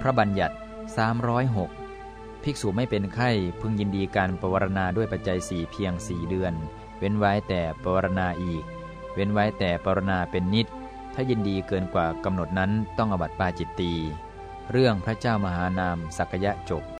พระบัญญัติ 306 ภิกษุไม่เป็นไข้พึงยินดีการปวารณาด้วยปัจจัยสี่เพียงสี่เดือน เว้นไว้แต่ปวารณาอีก เว้นไว้แต่ปวารณาเป็นนิด ถ้ายินดีเกินกว่ากำหนดนั้นต้องอบัติปาจิตตี เรื่องพระเจ้ามหานามสักยะจบ